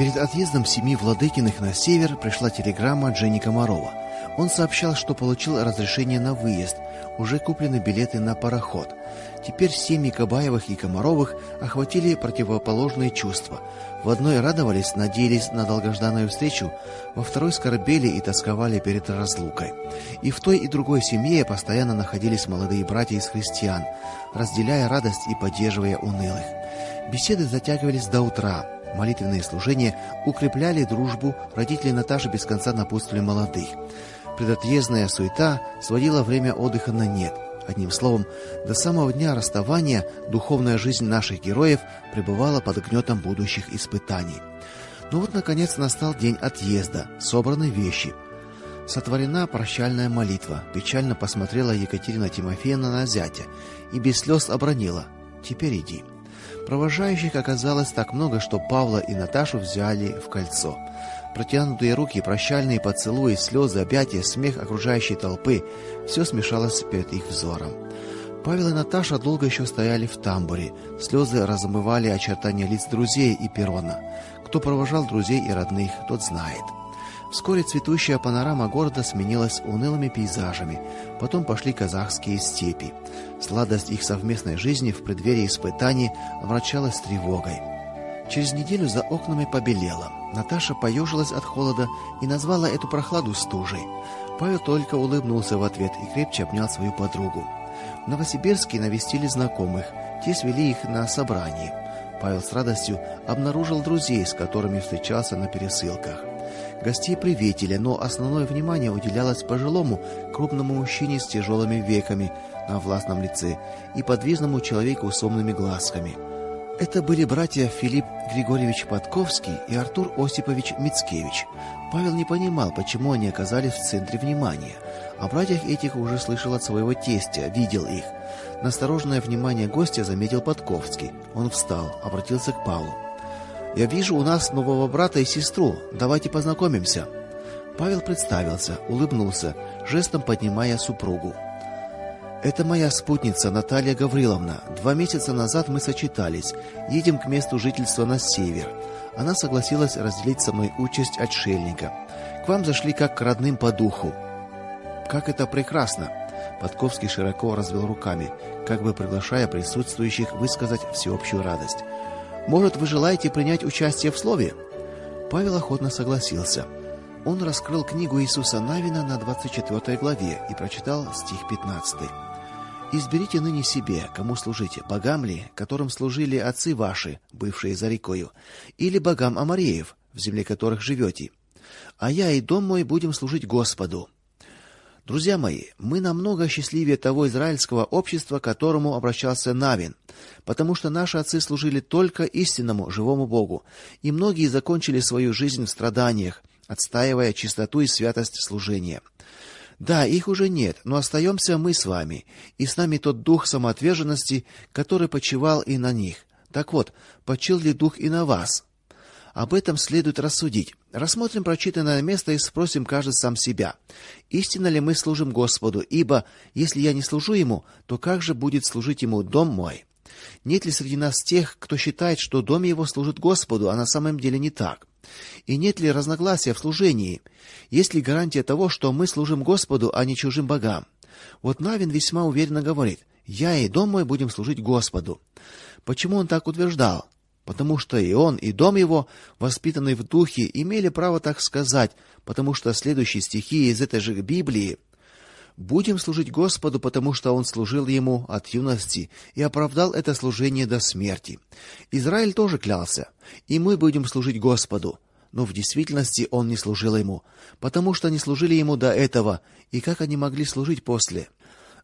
Перед отъездом семьи Владыкиных на север пришла телеграмма от Жени Комарова. Он сообщал, что получил разрешение на выезд, уже куплены билеты на пароход. Теперь семьи Кабаевых и Комаровых охватили противоположные чувства. В одной радовались, надеялись на долгожданную встречу, во второй скорбели и тосковали перед разлукой. И в той и другой семье постоянно находились молодые братья из христиан, разделяя радость и поддерживая унылых. Беседы затягивались до утра. Молитвенные служения укрепляли дружбу, родители Наташи без конца напутствовали молодых. Предотъездная суета сводила время отдыха на нет. Одним словом, до самого дня расставания духовная жизнь наших героев пребывала под гнетом будущих испытаний. Но вот наконец настал день отъезда, собраны вещи. Сотворена прощальная молитва. Печально посмотрела Екатерина Тимофеевна на зятя и без слез обронила: "Теперь иди". Провожающих оказалось так много, что Павла и Наташу взяли в кольцо. Протянутые руки, прощальные поцелуи, слезы, объятия, смех окружающей толпы все смешалось перед их взором. Павел и Наташа долго еще стояли в тамбуре. Слезы размывали очертания лиц друзей и перрона. Кто провожал друзей и родных, тот знает. Вскоре цветущая панорама города сменилась унылыми пейзажами. Потом пошли казахские степи. Сладость их совместной жизни в преддверии испытаний омрачалась тревогой. Через неделю за окнами побелело. Наташа поежилась от холода и назвала эту прохладу стужей. Павел только улыбнулся в ответ и крепче обнял свою подругу. В Новосибирске навестили знакомых. Те свели их на собрание. Павел с радостью обнаружил друзей, с которыми встречался на пересылках. Гостей приветили, но основное внимание уделялось пожилому, крупному мужчине с тяжелыми веками на властном лице и подвижному человеку с умными глазками. Это были братья Филипп Григорьевич Подковский и Артур Осипович Мицкевич. Павел не понимал, почему они оказались в центре внимания. О братьях этих уже слышал от своего тестя, видел их. Настороженное внимание гостя заметил Подковский. Он встал, обратился к Павлу. Я вижу у нас нового брата и сестру. Давайте познакомимся. Павел представился, улыбнулся, жестом поднимая супругу. Это моя спутница Наталья Гавриловна. Два месяца назад мы сочетались. Едем к месту жительства на север. Она согласилась разделить со мной участь отшельника. К вам зашли как к родным по духу. Как это прекрасно. Подковский широко развел руками, как бы приглашая присутствующих высказать всеобщую радость. Может, вы желаете принять участие в слове? Павел охотно согласился. Он раскрыл книгу Иисуса Навина на 24 главе и прочитал стих 15. Изберите ныне себе, кому служите: богам ли, которым служили отцы ваши, бывшие за рекою, или богам амореев, в земле которых живете? А я и дом мой будем служить Господу. Друзья мои, мы намного счастливее того израильского общества, к которому обращался Навин, потому что наши отцы служили только истинному живому Богу, и многие закончили свою жизнь в страданиях, отстаивая чистоту и святость служения. Да, их уже нет, но остаемся мы с вами, и с нами тот дух самоотверженности, который почивал и на них. Так вот, почил ли дух и на вас? Об этом следует рассудить. Рассмотрим прочитанное место и спросим каждый сам себя: истинно ли мы служим Господу? Ибо если я не служу ему, то как же будет служить ему дом мой? Нет ли среди нас тех, кто считает, что дом его служит Господу, а на самом деле не так? И нет ли разногласия в служении? Есть ли гарантия того, что мы служим Господу, а не чужим богам? Вот Навин весьма уверенно говорит: "Я и дом мой будем служить Господу". Почему он так утверждал? потому что и он, и дом его, воспитанные в духе, имели право так сказать, потому что следующие стихи из этой же Библии Будем служить Господу, потому что он служил ему от юности и оправдал это служение до смерти. Израиль тоже клялся: "И мы будем служить Господу". Но в действительности он не служил ему, потому что не служили ему до этого, и как они могли служить после?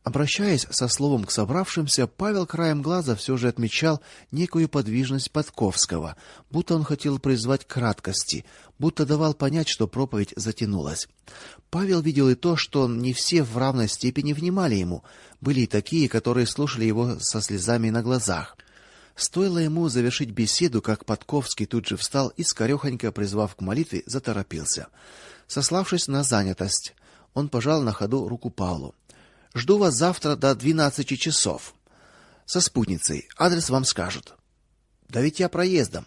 Обращаясь со словом к собравшимся, Павел краем глаза все же отмечал некую подвижность Подковского, будто он хотел призвать к краткости, будто давал понять, что проповедь затянулась. Павел видел и то, что не все в равной степени внимали ему. Были и такие, которые слушали его со слезами на глазах. Стоило ему завершить беседу, как Подковский тут же встал и скорехонько призвав к молитве, заторопился. Сославшись на занятость, он пожал на ходу руку Павлу. Жду вас завтра до двенадцати часов. Со спутницей. Адрес вам скажут. Да ведь я проездом.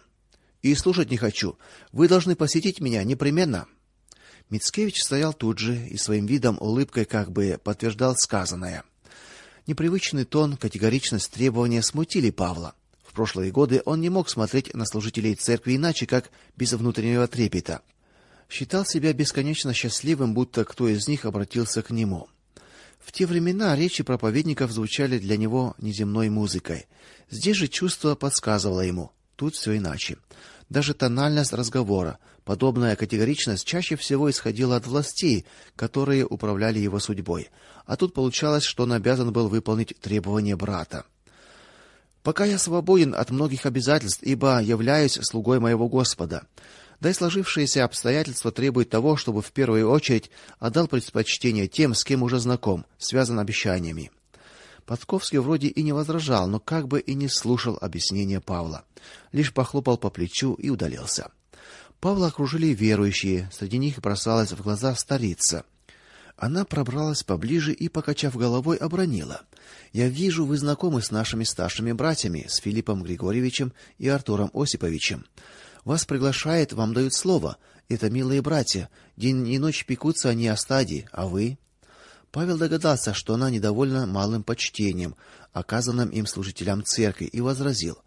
И слушать не хочу. Вы должны посетить меня непременно. Мицкевич стоял тут же и своим видом, улыбкой как бы подтверждал сказанное. Непривычный тон, категоричность требования смутили Павла. В прошлые годы он не мог смотреть на служителей церкви иначе, как без внутреннего трепета. Считал себя бесконечно счастливым, будто кто из них обратился к нему. В те времена речи проповедников звучали для него неземной музыкой. Здесь же чувство подсказывало ему: тут все иначе. Даже тональность разговора, подобная категоричность чаще всего исходила от властей, которые управляли его судьбой. А тут получалось, что он обязан был выполнить требования брата. Пока я свободен от многих обязательств, ибо являюсь слугой моего Господа. Да и сложившиеся обстоятельства требуют того, чтобы в первую очередь отдал предпочтение тем, с кем уже знаком, связан обещаниями. Подковский вроде и не возражал, но как бы и не слушал объяснения Павла, лишь похлопал по плечу и удалился. Павла окружили верующие, среди них бросалась в глаза старица. Она пробралась поближе и, покачав головой, обронила: "Я вижу, вы знакомы с нашими старшими братьями, с Филиппом Григорьевичем и Артуром Осиповичем. Вас приглашает, вам дают слово. Это милые братья. День и ночь пекутся они о стаде, а вы?" Павел догадался, что она недовольна малым почтением, оказанным им служителям церкви, и возразил: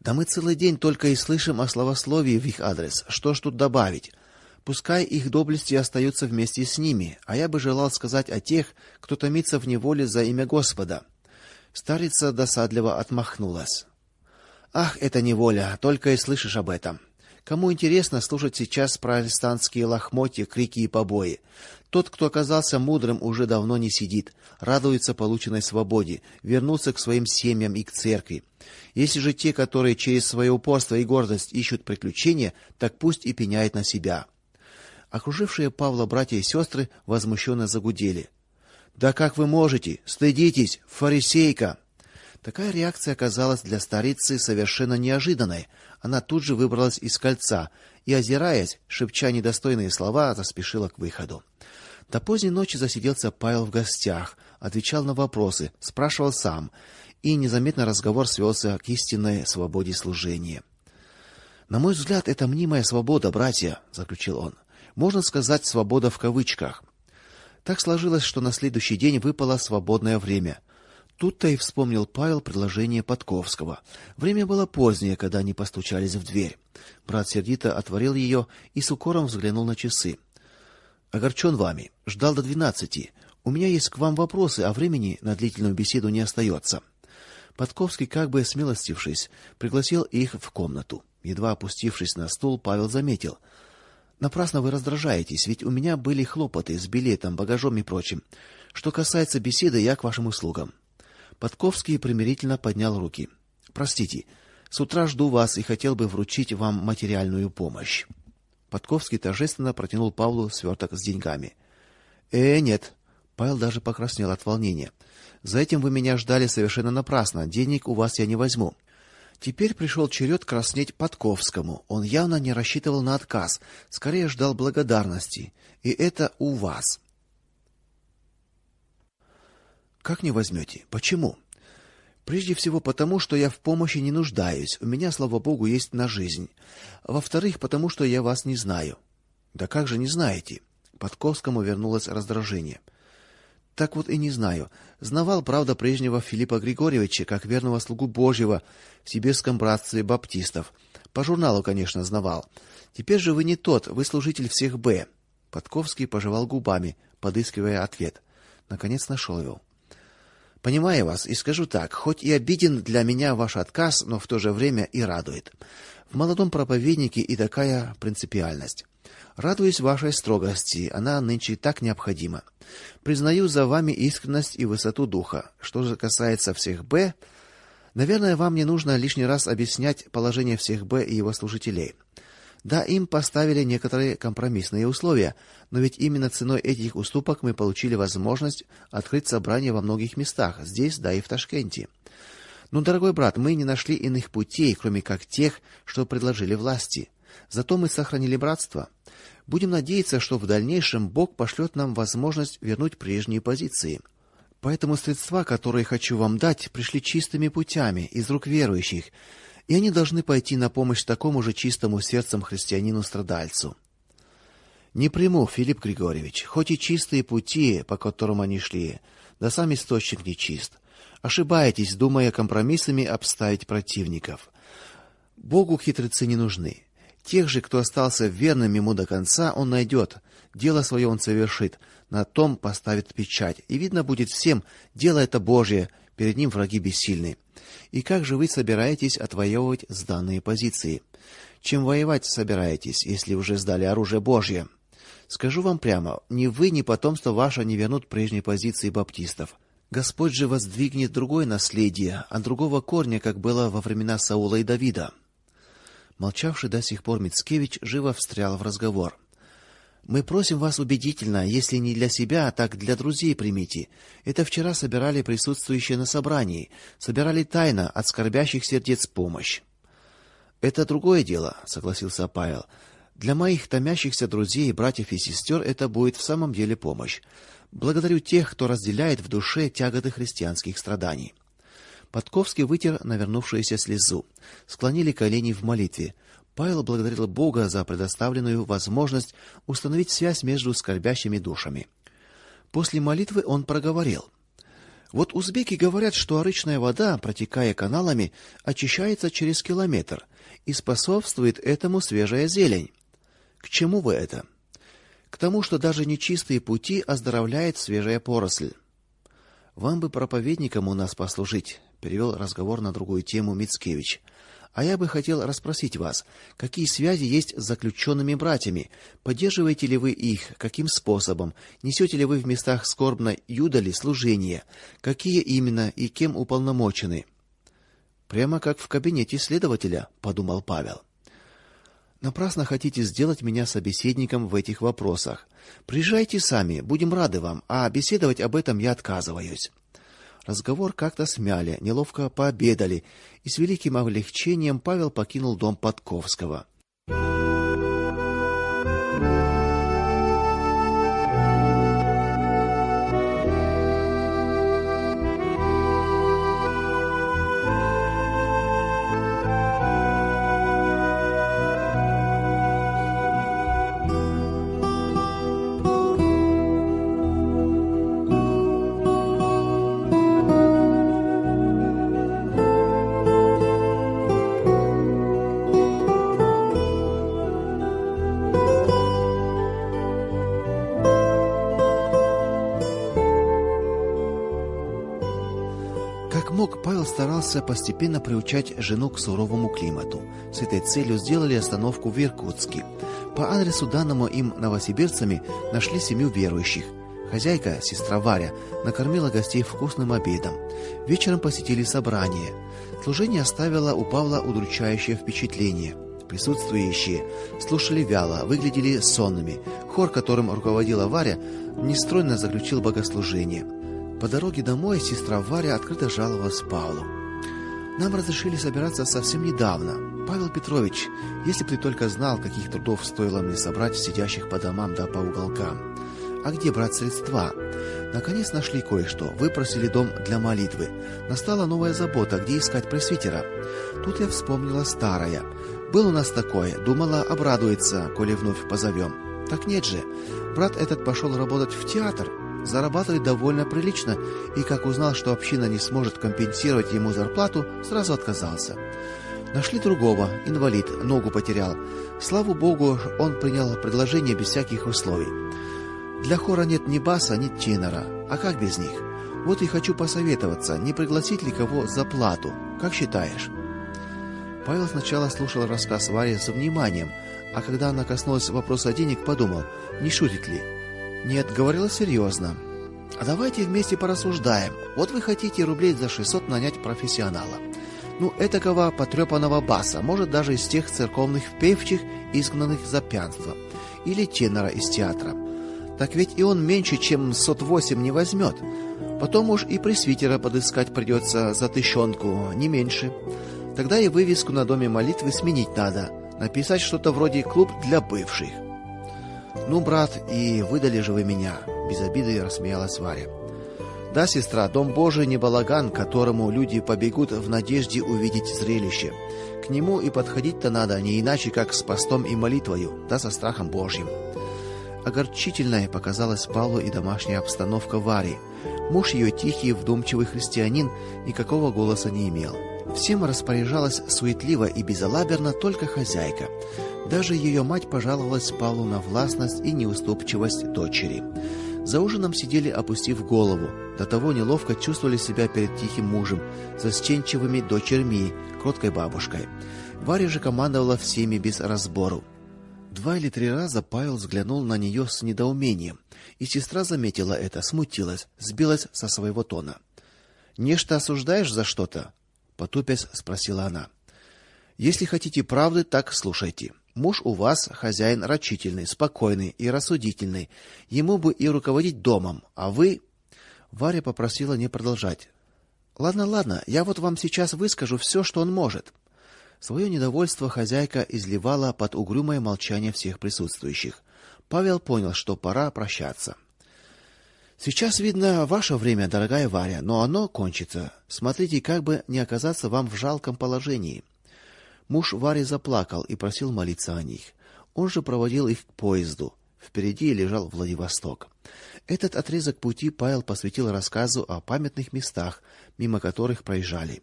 "Да мы целый день только и слышим о славословии в их адрес. Что ж тут добавить? Пускай их доблести остаются вместе с ними, а я бы желал сказать о тех, кто томится в неволе за имя Господа. Старица досадливо отмахнулась. Ах, это неволя, только и слышишь об этом. Кому интересно слушать сейчас протестантские лохмотья, крики и побои? Тот, кто оказался мудрым, уже давно не сидит, радуется полученной свободе, вернулся к своим семьям и к церкви. Если же те, которые через свое упорство и гордость ищут приключения, так пусть и пеняют на себя. Окружившие Павла братья и сестры возмущенно загудели. Да как вы можете? Стыдитесь, фарисейка. Такая реакция оказалась для старицы совершенно неожиданной. Она тут же выбралась из кольца и, озираясь, шепча недостойные слова, заспешила к выходу. До поздней ночи засиделся Павел в гостях, отвечал на вопросы, спрашивал сам, и незаметно разговор свелся к истинной свободе служения. На мой взгляд, это мнимая свобода, братья, заключил он можно сказать, свобода в кавычках. Так сложилось, что на следующий день выпало свободное время. Тут-то и вспомнил Павел предложение Подковского. Время было позднее, когда они постучались в дверь. Брат сердито отворил ее и с укором взглянул на часы. Огорчен вами, ждал до двенадцати. У меня есть к вам вопросы, а времени на длительную беседу не остается». Подковский, как бы смилостившись, пригласил их в комнату. Едва опустившись на стул, Павел заметил: Напрасно вы раздражаетесь, ведь у меня были хлопоты с билетом, багажом и прочим. Что касается беседы, я к вашим услугам. Подковский примирительно поднял руки. Простите. С утра жду вас и хотел бы вручить вам материальную помощь. Подковский торжественно протянул Павлу сверток с деньгами. Э, нет. Павел даже покраснел от волнения. За этим вы меня ждали совершенно напрасно. Денег у вас я не возьму. Теперь пришел черед краснеть Подковскому. Он явно не рассчитывал на отказ, скорее ждал благодарности. И это у вас. Как не возьмете? Почему? Прежде всего потому, что я в помощи не нуждаюсь. У меня, слава богу, есть на жизнь. Во-вторых, потому что я вас не знаю. Да как же не знаете? Подковскому вернулось раздражение. Так вот и не знаю. Знавал, правда, прежнего Филиппа Григорьевича как верного слугу Божьего в сибирском братстве баптистов. По журналу, конечно, знавал. Теперь же вы не тот, вы служитель всех Б. Подковский пожевал губами, подыскивая ответ. Наконец нашел его. Понимаю вас и скажу так: хоть и обиден для меня ваш отказ, но в то же время и радует. В молодом проповеднике и такая принципиальность. Радуюсь вашей строгости, она нынче так необходима. Признаю за вами искренность и высоту духа. Что же касается всех Б, наверное, вам не нужно лишний раз объяснять положение всех Б и его служителей. Да, им поставили некоторые компромиссные условия, но ведь именно ценой этих уступок мы получили возможность открыть собрание во многих местах, здесь, да и в Ташкенте. Но, дорогой брат, мы не нашли иных путей, кроме как тех, что предложили власти. Зато мы сохранили братство. Будем надеяться, что в дальнейшем Бог пошлет нам возможность вернуть прежние позиции. Поэтому средства, которые хочу вам дать, пришли чистыми путями из рук верующих, и они должны пойти на помощь такому же чистому сердцем христианину-страдальцу. Не приму, Филипп Григорьевич, хоть и чистые пути, по которым они шли, да сам источник нечист. Ошибаетесь, думая компромиссами обставить противников. Богу хитрецы не нужны. Тех же, кто остался верным ему до конца, он найдет, дело свое он совершит, на том поставит печать. И видно будет всем, дело это Божье, перед ним враги бессильны. И как же вы собираетесь отвоевывать сданные позиции? Чем воевать собираетесь, если уже сдали оружие Божье? Скажу вам прямо, ни вы, ни потомство ваше не вернут прежней позиции баптистов. Господь же воздвигнет другое наследие, от другого корня, как было во времена Саула и Давида. Молчавший до сих пор Мицкевич живо встрял в разговор. Мы просим вас убедительно, если не для себя, так для друзей примите. Это вчера собирали присутствующие на собрании, собирали тайно от скорбящих сердец помощь. Это другое дело, согласился Павел. Для моих томящихся друзей, братьев и сестер это будет в самом деле помощь. Благодарю тех, кто разделяет в душе тяготы христианских страданий. Подковский вытер навернувшуюся слезу. Склонили колени в молитве. Павел благодарил Бога за предоставленную возможность установить связь между скорбящими душами. После молитвы он проговорил: Вот узбеки говорят, что арычная вода, протекая каналами, очищается через километр, и способствует этому свежая зелень. К чему вы это? К тому, что даже нечистые пути оздоровляет свежая поросль. Вам бы проповедником у нас послужить, перевел разговор на другую тему Мицкевич. А я бы хотел расспросить вас, какие связи есть с заключенными братьями? Поддерживаете ли вы их, каким способом? Несете ли вы в местах скорбно юдали служение? Какие именно и кем уполномочены? Прямо как в кабинете следователя, подумал Павел. Напрасно хотите сделать меня собеседником в этих вопросах. Приезжайте сами, будем рады вам, а беседовать об этом я отказываюсь. Разговор как-то смяли, неловко пообедали, и с великим облегчением Павел покинул дом Подковского. Старался постепенно приучать жену к суровому климату. С этой целью сделали остановку в Иркутске. По адресу данному им новосибирцами нашли семью верующих. Хозяйка, сестра Варя, накормила гостей вкусным обедом. Вечером посетили собрание. Служение оставило у Павла удручающее впечатление. Присутствующие слушали вяло, выглядели сонными. Хор, которым руководила Варя, нестройно заключил богослужение. По дороге домой сестра Варя открыто жаловалась Павлу. Нам разрешили собираться совсем недавно. Павел Петрович, если бы ты только знал, каких трудов стоило мне собрать сидящих по домам да по уголкам. А где брать средства? Наконец нашли кое-что. Выпросили дом для молитвы. Настала новая забота, где искать пресвитера. Тут я вспомнила старое. Был у нас такое, думала, обрадуется, коли вновь позовем. Так нет же. Брат этот пошел работать в театр зарабатывает довольно прилично, и как узнал, что община не сможет компенсировать ему зарплату, сразу отказался. Нашли другого, инвалид, ногу потерял. Слава богу, он принял предложение без всяких условий. Для хора нет ни баса, ни тенора. А как без них? Вот и хочу посоветоваться, не пригласить ли кого за плату. Как считаешь? Павел сначала слушал рассказ Вари с вниманием, а когда она коснулась вопроса денег, подумал: не шутит ли? Нет, говорила серьезно. А давайте вместе порассуждаем. Вот вы хотите рублей за 600 нанять профессионала. Ну, этакого потрепанного баса, может даже из тех церковных певчих, изгнанных за пьянство, или тенора из театра. Так ведь и он меньше, чем сот восемь не возьмет. Потом уж и пресвитера подыскать придется за тыщенку, не меньше. Тогда и вывеску на доме молитвы сменить надо, написать что-то вроде клуб для бывших. Ну, брат, и выдали же вы меня, без обиды рассмеялась Варя. Да, сестра, дом Божий не балаган, к которому люди побегут в надежде увидеть зрелище. К нему и подходить-то надо не иначе, как с постом и молитвою, да со страхом Божьим. Огорчительной показалась Павлу и домашняя обстановка Вари. Муж ее тихий, вдумчивый христианин, никакого голоса не имел. Всем распоряжалась суетливо и безалаберно только хозяйка. Даже ее мать пожаловалась Павлу на властность и неуступчивость дочери. За ужином сидели опустив голову, до того неловко чувствовали себя перед тихим мужем, застенчивыми дочерьми, кроткой бабушкой. Варя же командовала всеми без разбору. Два или три раза Павел взглянул на нее с недоумением, и сестра заметила это, смутилась, сбилась со своего тона. "Нечто осуждаешь за что-то?" потупясь спросила она. "Если хотите правды, так слушайте. Муж у вас хозяин рачительный, спокойный и рассудительный. Ему бы и руководить домом, а вы Варя попросила не продолжать. Ладно, ладно, я вот вам сейчас выскажу все, что он может. Свое недовольство хозяйка изливала под угрюмое молчание всех присутствующих. Павел понял, что пора прощаться. Сейчас видно ваше время, дорогая Варя, но оно кончится. Смотрите, как бы не оказаться вам в жалком положении. Муж Вари заплакал и просил молиться о них. Он же проводил их к поезду. Впереди лежал Владивосток. Этот отрезок пути Павел посвятил рассказу о памятных местах, мимо которых проезжали.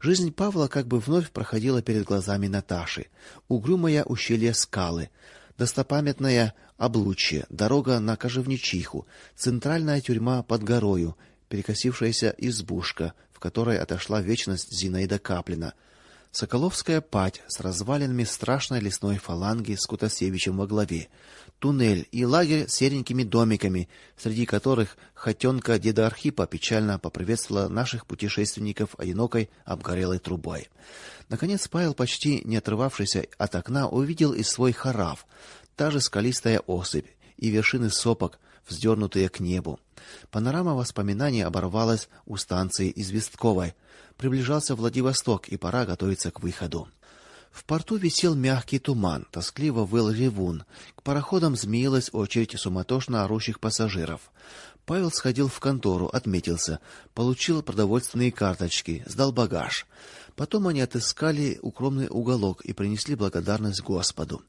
Жизнь Павла как бы вновь проходила перед глазами Наташи. Угрюмое ущелье скалы, достопамятное облучье, дорога на Кожевничиху, центральная тюрьма под горою, перекосившаяся избушка, в которой отошла вечность Зинаида Каплина, Соколовская пать с развалинами страшной лесной фаланги с Кутасевичем во главе, туннель и лагерь с серенькими домиками, среди которых хотенка деда Архипа печально поприветствовала наших путешественников одинокой обгорелой трубой. Наконец Павел, почти не отрывавшийся от окна, увидел и свой харав, та же скалистая осыпь и вершины сопок, вздернутые к небу. Панорама воспоминаний оборвалась у станции Известковой. Приближался Владивосток, и пора готовиться к выходу. В порту висел мягкий туман, тоскливо выл ревун. К пароходам змеилась очередь суматошно орущих пассажиров. Павел сходил в контору, отметился, получил продовольственные карточки, сдал багаж. Потом они отыскали укромный уголок и принесли благодарность Господу.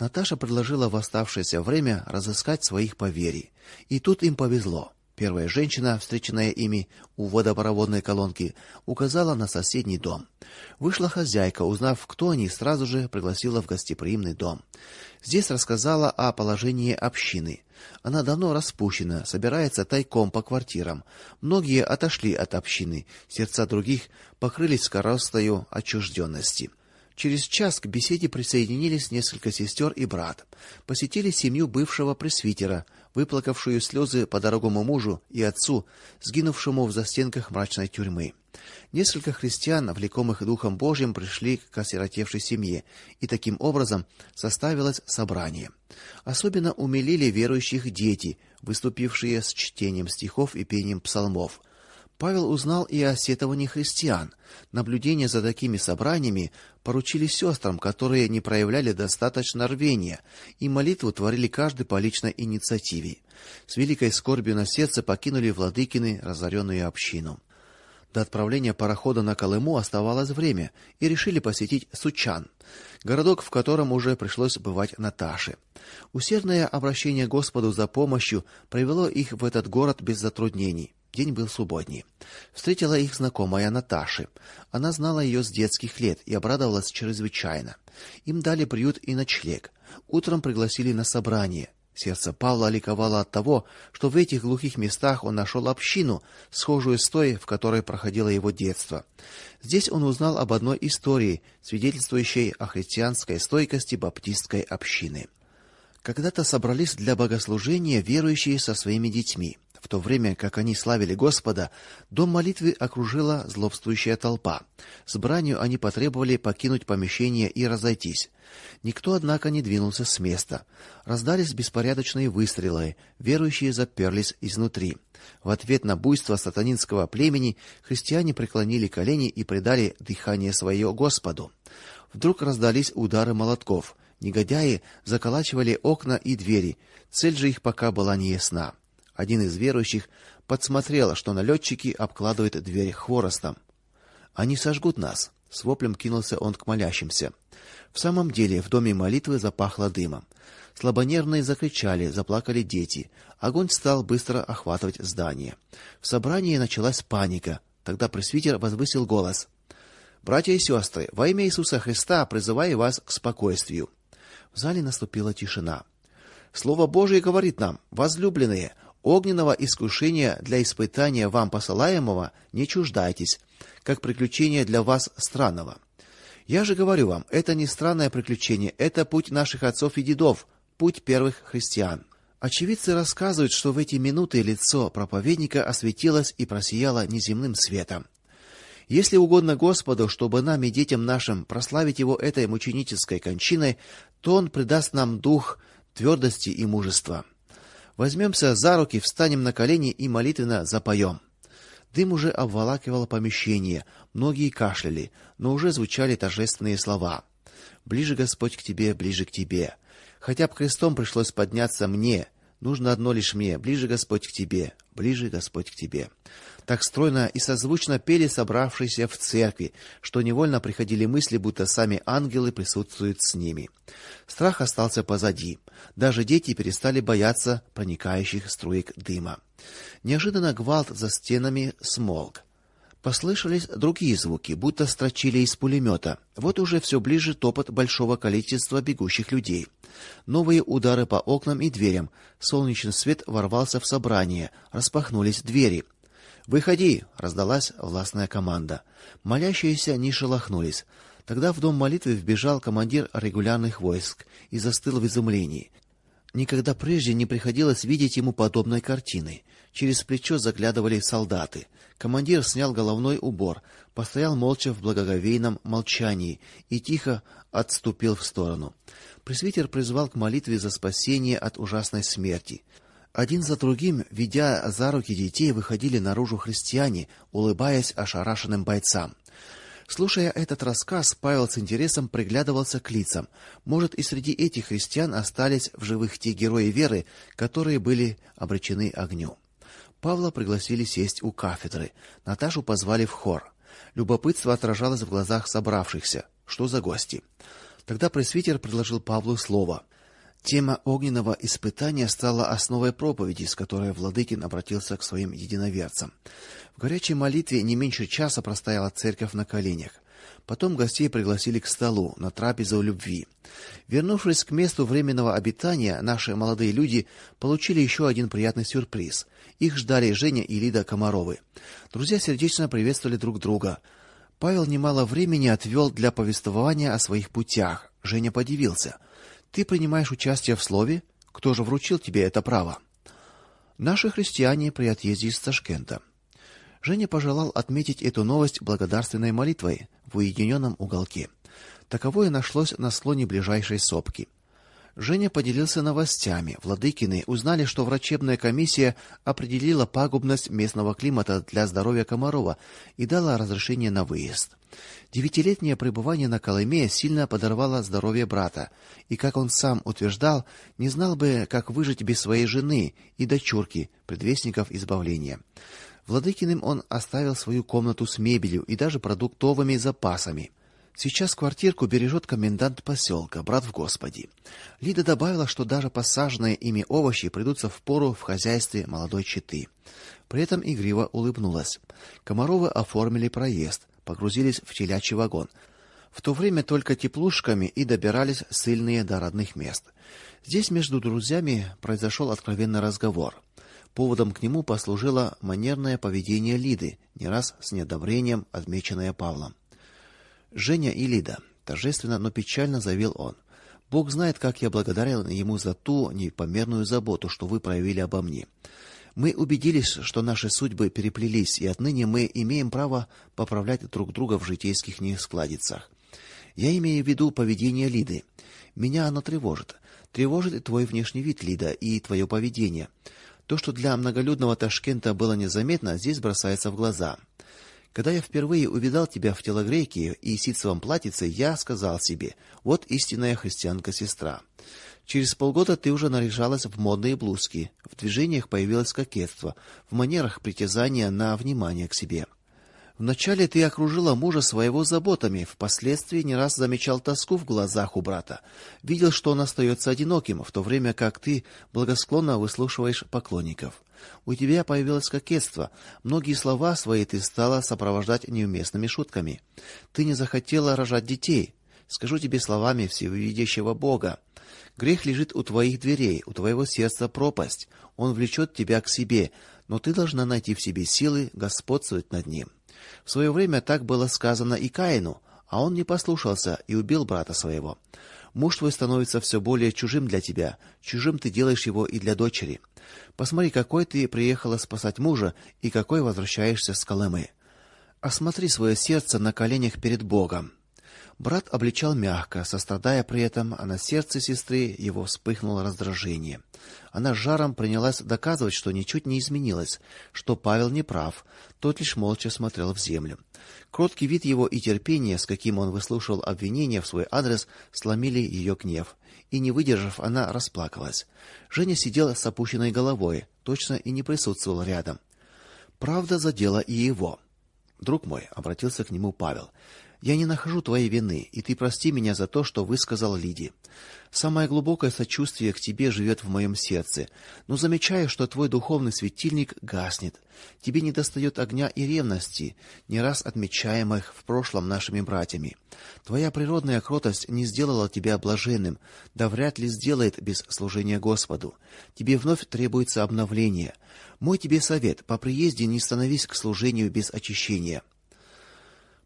Наташа предложила в оставшееся время разыскать своих поверий. И тут им повезло. Первая женщина, встреченная ими у водопроводной колонки, указала на соседний дом. Вышла хозяйка, узнав, кто они, сразу же пригласила в гостеприимный дом. Здесь рассказала о положении общины. Она давно распущена, собирается тайком по квартирам. Многие отошли от общины, сердца других покрылись коростою отчужденности. Через час к беседе присоединились несколько сестер и брат. Посетили семью бывшего пресвитера, выплакавшую слезы по дорогому мужу и отцу, сгинувшему в застенках мрачной тюрьмы. Несколько христиан, влекомых духом Божьим, пришли к осиротевшей семье, и таким образом составилось собрание. Особенно умилили верующих дети, выступившие с чтением стихов и пением псалмов. Павел узнал и о сетовании христиан. Наблюдение за такими собраниями поручили сестрам, которые не проявляли достаточно рвения, и молитву творили каждый по личной инициативе. С великой скорбью на сердце покинули владыкины разоренную общину. До отправления парохода на Колыму оставалось время, и решили посетить Сучан, городок, в котором уже пришлось бывать Наташе. Усердное обращение Господу за помощью привело их в этот город без затруднений. День был субботний. Встретила их знакомая Наташи. Она знала ее с детских лет и обрадовалась чрезвычайно. Им дали приют и ночлег. Утром пригласили на собрание. Сердце Павла ликовало от того, что в этих глухих местах он нашел общину, схожую с той, в которой проходило его детство. Здесь он узнал об одной истории, свидетельствующей о христианской стойкости баптистской общины. Когда-то собрались для богослужения верующие со своими детьми. В то время, как они славили Господа, дом молитвы окружила злобствующая толпа. С бранью они потребовали покинуть помещение и разойтись. Никто однако не двинулся с места. Раздались беспорядочные выстрелы, верующие заперлись изнутри. В ответ на буйство сатанинского племени христиане преклонили колени и предали дыхание свое Господу. Вдруг раздались удары молотков. Негодяи заколачивали окна и двери. Цель же их пока была неясна. Один из верующих подсмотрел, что налетчики обкладывают дверь хворостом. Они сожгут нас, с воплем кинулся он к молящимся. В самом деле, в доме молитвы запахло дымом. Слабонервные закричали, заплакали дети. Огонь стал быстро охватывать здание. В собрании началась паника. Тогда пресвитер возвысил голос: Братья и сестры, во имя Иисуса Христа призываю вас к спокойствию. В зале наступила тишина. Слово Божие говорит нам: возлюбленные, огненного искушения для испытания вам посылаемого не чуждайтесь, как приключение для вас странного. Я же говорю вам, это не странное приключение, это путь наших отцов и дедов, путь первых христиан. Очевидцы рассказывают, что в эти минуты лицо проповедника осветилось и просияло неземным светом. Если угодно Господу, чтобы нам и детям нашим прославить его этой мученической кончиной, то он придаст нам дух твердости и мужества. Возьмемся за руки, встанем на колени и молитвенно запоем. Дым уже обволакивал помещение, многие кашляли, но уже звучали торжественные слова. Ближе Господь к тебе, ближе к тебе. Хотя б крестом пришлось подняться мне, Нужно одно лишь мне: ближе Господь к тебе, ближе Господь к тебе. Так стройно и созвучно пели собравшиеся в церкви, что невольно приходили мысли, будто сами ангелы присутствуют с ними. Страх остался позади. Даже дети перестали бояться проникающих струек дыма. Неожиданно гвалт за стенами смолк. Послышались другие звуки, будто строчили из пулемета. Вот уже все ближе топот большого количества бегущих людей. Новые удары по окнам и дверям. Солнечный свет ворвался в собрание, распахнулись двери. "Выходи", раздалась властная команда. Молящиеся не шелохнулись. Тогда в дом молитвы вбежал командир регулярных войск и застыл в изумлении. Никогда прежде не приходилось видеть ему подобной картины. Через плечо заглядывали солдаты. Командир снял головной убор, постоял молча в благоговейном молчании и тихо отступил в сторону. Пресвитер призвал к молитве за спасение от ужасной смерти. Один за другим, ведя за руки детей, выходили наружу христиане, улыбаясь ошарашенным бойцам. Слушая этот рассказ, Павел с интересом приглядывался к лицам. Может, и среди этих христиан остались в живых те герои веры, которые были обречены огню. Павла пригласили сесть у кафедры. Наташу позвали в хор. Любопытство отражалось в глазах собравшихся. Что за гости? Тогда пресвитер предложил Павлу слово. Тема огненного испытания стала основой проповеди, с которой Владыкин обратился к своим единоверцам. В горячей молитве не меньше часа простояла церковь на коленях. Потом гостей пригласили к столу на трапезу любви. Вернувшись к месту временного обитания, наши молодые люди получили еще один приятный сюрприз. Их ждали Женя и Лида Комаровы. Друзья сердечно приветствовали друг друга. Павел немало времени отвел для повествования о своих путях. Женя подивился: ты принимаешь участие в слове? Кто же вручил тебе это право? Наши христиане при отъезде из Ташкента. Женя пожелал отметить эту новость благодарственной молитвой в уединенном уголке. Таковое нашлось на слоне ближайшей сопки. Женя поделился новостями. Владыкины узнали, что врачебная комиссия определила пагубность местного климата для здоровья Комарова и дала разрешение на выезд. Девятилетнее пребывание на Колыме сильно подорвало здоровье брата, и, как он сам утверждал, не знал бы, как выжить без своей жены и дочурки, предвестников избавления. Владыкиным он оставил свою комнату с мебелью и даже продуктовыми запасами. Сейчас квартирку бережет комендант поселка, брат в Господе. Лида добавила, что даже посаженные ими овощи придутся в пору в хозяйстве молодой четы. При этом игриво улыбнулась. Комаровы оформили проезд, погрузились в телячий вагон. В то время только теплушками и добирались сыльные до родных мест. Здесь между друзьями произошел откровенный разговор. Поводом к нему послужило манерное поведение Лиды, не раз с неодобрением отмеченное Павлом. Женя и Лида, торжественно, но печально заявил он. Бог знает, как я благодарен ему за ту непомерную заботу, что вы проявили обо мне. Мы убедились, что наши судьбы переплелись, и отныне мы имеем право поправлять друг друга в житейских нескладицах. Я имею в виду поведение Лиды. Меня оно тревожит. Тревожит и твой внешний вид, Лида, и твое поведение. То, что для многолюдного Ташкента было незаметно, здесь бросается в глаза. Когда я впервые увидал тебя в телогрейке и ситцевом платьице, я сказал себе: вот истинная христианка-сестра. Через полгода ты уже наряжалась в модные блузки. В движениях появилось кокетство, в манерах притязание на внимание к себе. Вначале ты окружила мужа своего заботами, впоследствии не раз замечал тоску в глазах у брата. Видел, что он остается одиноким, в то время как ты благосклонно выслушиваешь поклонников. У тебя появилось кокетство. Многие слова свои ты стала сопровождать неуместными шутками. Ты не захотела рожать детей. Скажу тебе словами всевидящего Бога: грех лежит у твоих дверей, у твоего сердца пропасть. Он влечет тебя к себе, но ты должна найти в себе силы господствовать над ним. В свое время так было сказано и Каину, а он не послушался и убил брата своего. Муж твой становится все более чужим для тебя, чужим ты делаешь его и для дочери. Посмотри, какой ты приехала спасать мужа и какой возвращаешься с Колымы. Осмотри свое сердце на коленях перед Богом. Брат обличал мягко, сострадая при этом, а на сердце сестры его вспыхнуло раздражение. Она жаром принялась доказывать, что ничуть не изменилось, что Павел не прав. Тот лишь молча смотрел в землю. Кроткий вид его и терпение, с каким он выслушал обвинения в свой адрес, сломили ее гнев. И не выдержав, она расплакалась. Женя сидела с опущенной головой, точно и не присутствовал рядом. Правда задела и его. Друг мой, обратился к нему Павел. Я не нахожу твоей вины, и ты прости меня за то, что высказал Лиде. Самое глубокое сочувствие к тебе живет в моем сердце, но замечаю, что твой духовный светильник гаснет. Тебе недостает огня и ревности, не раз отмечаемых в прошлом нашими братьями. Твоя природная кротость не сделала тебя блаженным, да вряд ли сделает без служения Господу. Тебе вновь требуется обновление. Мой тебе совет: по приезде не становись к служению без очищения.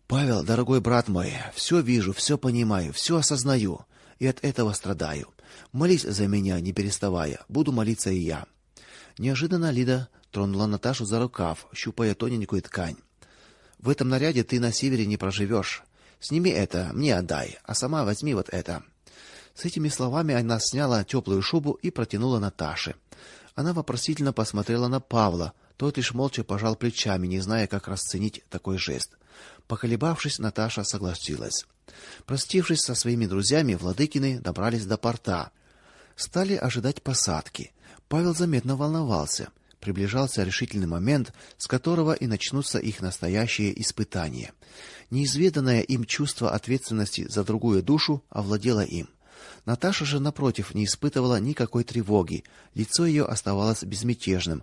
Павел, дорогой брат мой, все вижу, все понимаю, все осознаю и от этого страдаю. Молись за меня, не переставая. Буду молиться и я. Неожиданно Лида тронула Наташу за рукав, щупая тоненькую ткань. В этом наряде ты на севере не проживешь. Сними это, мне отдай, а сама возьми вот это. С этими словами она сняла теплую шубу и протянула Наташе. Она вопросительно посмотрела на Павла. Тот лишь молча пожал плечами, не зная, как расценить такой жест. Поколебавшись, Наташа согласилась. Простившись со своими друзьями, Владыкины добрались до порта. Стали ожидать посадки. Павел заметно волновался. Приближался решительный момент, с которого и начнутся их настоящие испытания. Неизведанное им чувство ответственности за другую душу овладело им. Наташа же напротив не испытывала никакой тревоги. Лицо ее оставалось безмятежным,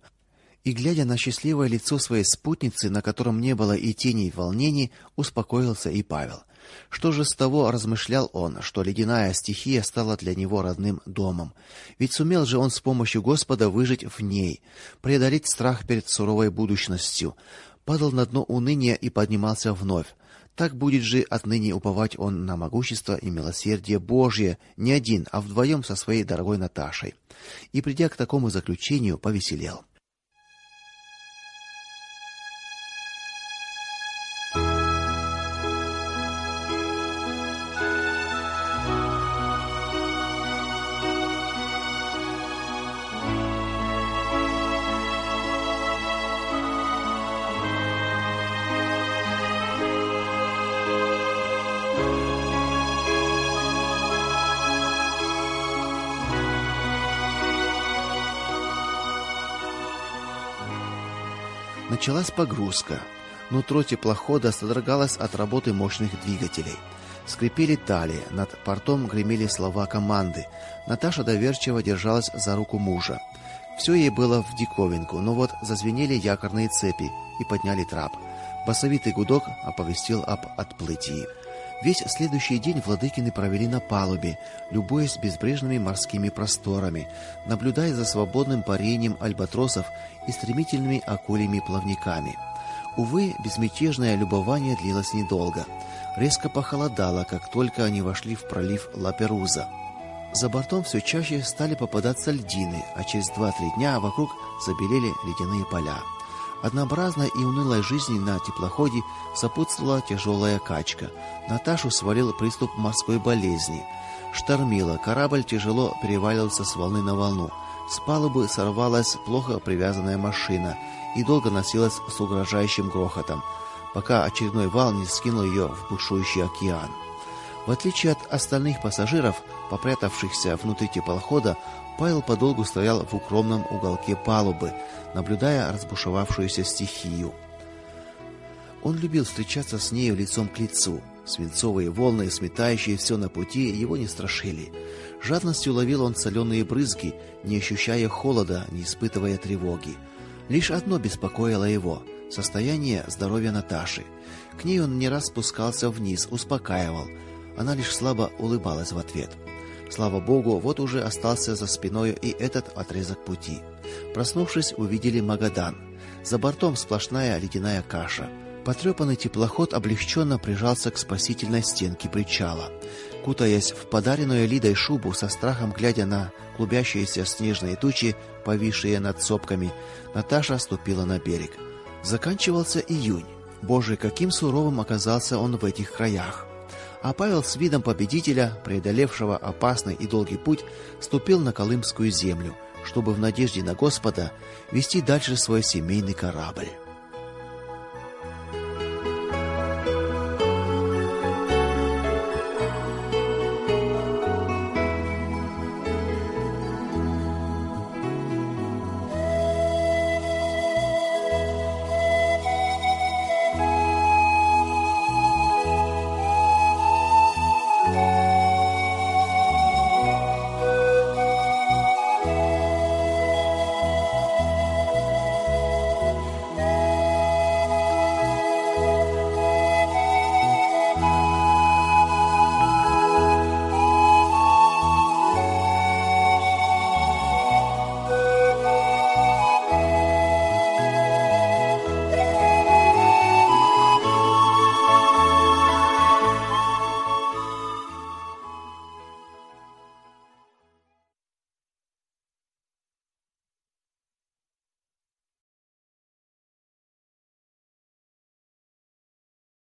и глядя на счастливое лицо своей спутницы, на котором не было и тени волнений, успокоился и Павел. Что же с того, размышлял он, что ледяная стихия стала для него родным домом? Ведь сумел же он с помощью Господа выжить в ней, преодолеть страх перед суровой будущностью. Падал на дно уныния и поднимался вновь. Так будет же отныне уповать он на могущество и милосердие Божье, не один, а вдвоем со своей дорогой Наташей. И придя к такому заключению, повеселел. Началась погрузка. Нутро теплохода содрогалось от работы мощных двигателей. Скрипели талии, над портом гремели слова команды. Наташа доверчиво держалась за руку мужа. Все ей было в диковинку, но вот зазвенели якорные цепи и подняли трап. Басовитый гудок оповестил об отплытии. Весь следующий день владыкины провели на палубе, любуясь безбрежными морскими просторами, наблюдая за свободным парением альбатросов и стремительными акульями плавниками. Увы, безмятежное любование длилось недолго. Резко похолодало, как только они вошли в пролив Лаперуза. За бортом все чаще стали попадаться льдины, а через 2-3 дня вокруг забелели ледяные поля. Однообразной и унылой жизни на теплоходе сопутствовала тяжелая качка. Наташу свалил приступ морской болезни. Штормило, корабль тяжело переваливался с волны на волну. С палубы сорвалась плохо привязанная машина и долго носилась с угрожающим грохотом, пока очередной вал не скинул ее в бушующий океан. В отличие от остальных пассажиров, попрятавшихся внутри теплохода, Павел подолгу стоял в укромном уголке палубы, наблюдая разбушевавшуюся стихию. Он любил встречаться с ней лицом к лицу. Свинцовые волны, сметающие все на пути, его не страшили. Жадностью ловил он соленые брызги, не ощущая холода, не испытывая тревоги. Лишь одно беспокоило его состояние здоровья Наташи. К ней он не раз спускался вниз, успокаивал. Она лишь слабо улыбалась в ответ. Слава богу, вот уже остался за спиной и этот отрезок пути. Проснувшись, увидели Магадан. За бортом сплошная ледяная каша. Потрепанный теплоход облегченно прижался к спасительной стенке причала. Кутаясь в подаренную Лидой шубу, со страхом глядя на клубящиеся снежные тучи, повисшие над сопками, Наташа ступила на берег. Заканчивался июнь. Боже, каким суровым оказался он в этих краях. А Павел с видом победителя, преодолевшего опасный и долгий путь, ступил на колымскую землю, чтобы в надежде на Господа вести дальше свой семейный корабль.